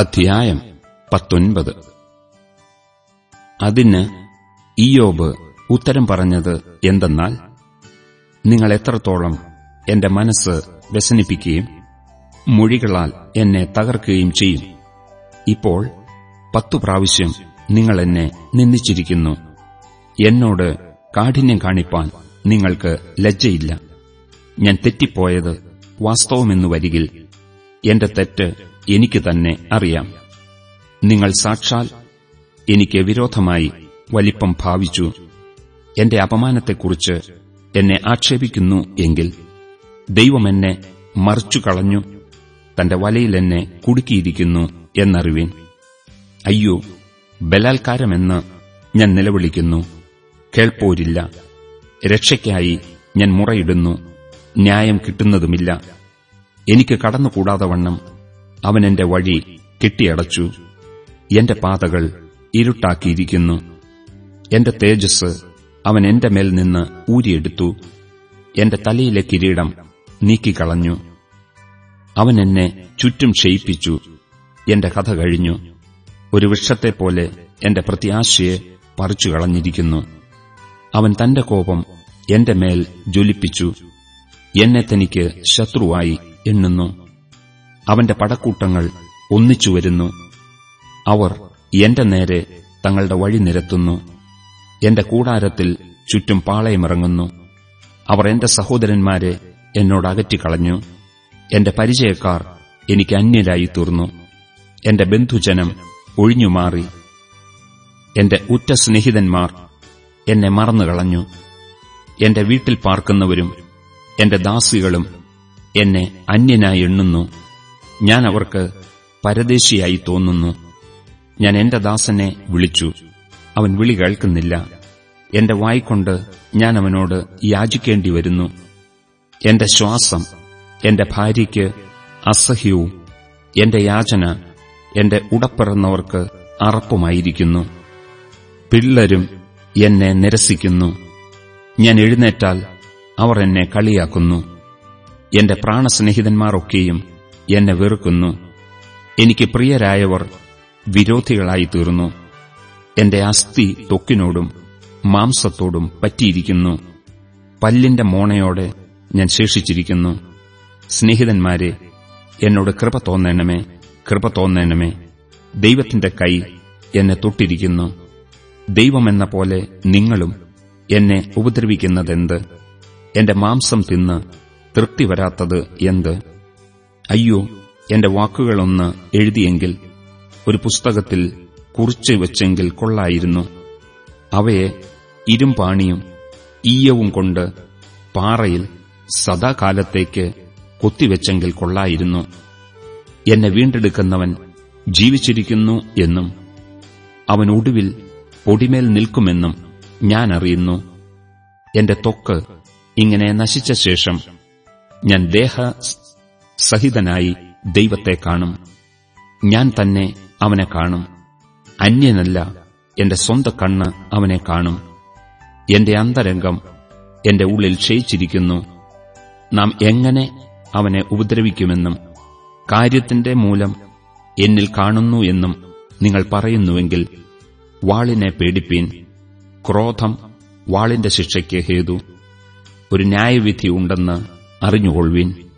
അധ്യായം പത്തൊൻപത്. അതിന് ഇയോബ് ഉത്തരം പറഞ്ഞത് എന്തെന്നാൽ നിങ്ങൾ എത്രത്തോളം എന്റെ മനസ്സ് വ്യസനിപ്പിക്കുകയും മൊഴികളാൽ എന്നെ തകർക്കുകയും ചെയ്യും. ഇപ്പോൾ പത്തു പ്രാവശ്യം നിങ്ങൾ എന്നെ നിന്ദിച്ചിരിക്കുന്നു. എന്നോട് കാഠിന്യം കാണിപ്പാൻ നിങ്ങൾക്ക് ലജ്ജയില്ല. ഞാൻ തെറ്റിപ്പോയത് വാസ്തവമെന്നു വരികിൽ എന്റെ തെറ്റ് എനിക്ക് തന്നെ അറിയാം. നിങ്ങൾ സാക്ഷാൽ എനിക്ക് വിരോധമായി വലിപ്പം ഭാവിച്ചു. എന്റെ അപമാനത്തെക്കുറിച്ച് എന്നെ ആക്ഷേപിക്കുന്നു എങ്കിൽ ദൈവമെന്നെ മറിച്ചു കളഞ്ഞു തന്റെ വലയിൽ എന്നെ കുടുക്കിയിരിക്കുന്നു എന്നറിവീൻ. അയ്യോ ബലാൽക്കാരമെന്ന് ഞാൻ നിലവിളിക്കുന്നു. കേൾപ്പോരില്ല. രക്ഷയ്ക്കായി ഞാൻ മുറയിടുന്നു. ന്യായം കിട്ടുന്നതുമില്ല. എനിക്ക് കടന്നുകൂടാതെ വണ്ണം അവൻ എന്റെ വഴി കെട്ടിയടച്ചു. എന്റെ പാതകൾ ഇരുട്ടാക്കിയിരിക്കുന്നു. എന്റെ തേജസ് അവൻ എന്റെ മേൽ നിന്ന് ഊരിയെടുത്തു. എന്റെ തലയിലെ കിരീടം നീക്കിക്കളഞ്ഞു. അവൻ എന്നെ ചുറ്റും ക്ഷയിപ്പിച്ചു. എന്റെ കഥ കഴിഞ്ഞു. ഒരു വൃക്ഷത്തെപ്പോലെ എന്റെ പ്രത്യാശയെ പറിച്ചു കളഞ്ഞിരിക്കുന്നു അവൻ തന്റെ കോപം എന്റെ മേൽ ജ്വലിപ്പിച്ചു. എന്നെ തനിക്ക് ശത്രുവായി എണ്ണുന്നു. അവന്റെ പടക്കൂട്ടങ്ങൾ ഒന്നിച്ചു വരുന്നു. അവർ എന്റെ നേരെ തങ്ങളുടെ വഴി നിരത്തുന്നു. എന്റെ കൂടാരത്തിൽ ചുറ്റും പാളയമിറങ്ങുന്നു. അവർ എന്റെ സഹോദരന്മാരെ എന്നോട് അകറ്റിക്കളഞ്ഞു. എന്റെ പരിചയക്കാർ എനിക്ക് അന്യരായി തീർന്നു. എന്റെ ബന്ധുജനം ഒഴിഞ്ഞുമാറി എന്റെ ഉറ്റ സ്നേഹിതന്മാർ എന്നെ മറന്നുകളഞ്ഞു. എന്റെ വീട്ടിൽ പാർക്കുന്നവരും എന്റെ ദാസികളും എന്നെ അന്യനായി എണ്ണുന്നു. ഞാൻ അവർക്ക് പരദേശിയായി തോന്നുന്നു. ഞാൻ എന്റെ ദാസനെ വിളിച്ചു. അവൻ വിളി കേൾക്കുന്നില്ല. എന്റെ വായിക്കൊണ്ട് ഞാൻ അവനോട് യാചിക്കേണ്ടി വരുന്നു. എന്റെ ശ്വാസം എന്റെ ഭാര്യയ്ക്ക് അസഹ്യവും എന്റെ യാചന എന്റെ ഉടപ്പിറന്നവർക്ക് അറപ്പുമായിരിക്കുന്നു. പിള്ളരും എന്നെ നിരസിക്കുന്നു. ഞാൻ എഴുന്നേറ്റാൽ അവർ എന്നെ കളിയാക്കുന്നു. എന്റെ പ്രാണസ്നേഹിതന്മാരൊക്കെയും എന്നെ വെറുക്കുന്നു. എനിക്ക് പ്രിയരായവർ വിരോധികളായി തീർന്നു എന്റെ അസ്ഥി തൊക്കിനോടും മാംസത്തോടും പറ്റിയിരിക്കുന്നു. പല്ലിന്റെ മോണയോടെ ഞാൻ ശേഷിച്ചിരിക്കുന്നു. സ്നേഹിതന്മാരെ എന്നോട് കൃപ തോന്നേണമേ കൃപ തോന്നേണമേ. ദൈവത്തിന്റെ കൈ എന്നെ തൊട്ടിരിക്കുന്നു. ദൈവമെന്ന പോലെ നിങ്ങളും എന്നെ ഉപദ്രവിക്കുന്നതെന്ത്? എന്റെ മാംസം തിന്ന് തൃപ്തി വരാത്തത് എന്ത്? അയ്യോ എന്റെ വാക്കുകളൊന്ന് എഴുതിയെങ്കിൽ ഒരു പുസ്തകത്തിൽ കുറിച്ചു വെച്ചെങ്കിൽ കൊള്ളായിരുന്നു. അവയെ ഇരുമ്പാണിയും ഈയവും കൊണ്ട് പാറയിൽ സദാകാലത്തേക്ക് കൊത്തിവെച്ചെങ്കിൽ കൊള്ളായിരുന്നു. എന്നെ വീണ്ടെടുക്കുന്നവൻ ജീവിച്ചിരിക്കുന്നു എന്നും അവൻ ഒടുവിൽ പൊടിമേൽ നിൽക്കുമെന്നും ഞാൻ അറിയുന്നു. എന്റെ ത്വക്ക് ഇങ്ങനെ നശിച്ച ശേഷം ഞാൻ ദേഹ സഹിതനായി ദൈവത്തെ കാണും. ഞാൻ തന്നെ അവനെ കാണും. അന്യനല്ല എന്റെ സ്വന്ത കണ്ണ് അവനെ കാണും. എന്റെ അന്തരംഗം എന്റെ ഉള്ളിൽ ക്ഷയിച്ചിരിക്കുന്നു. നാം എങ്ങനെ അവനെ ഉപദ്രവിക്കുമെന്നും കാര്യത്തിന്റെ മൂലം എന്നിൽ കാണുന്നു എന്നും നിങ്ങൾ പറയുന്നുവെങ്കിൽ വാളിനെ പേടിപ്പീൻ ക്രോധം വാളിന്റെ ശിക്ഷയ്ക്ക് ഹേതു. ഒരു ന്യായവിധി ഉണ്ടെന്ന് അറിഞ്ഞുകൊള്ളുവീൻ.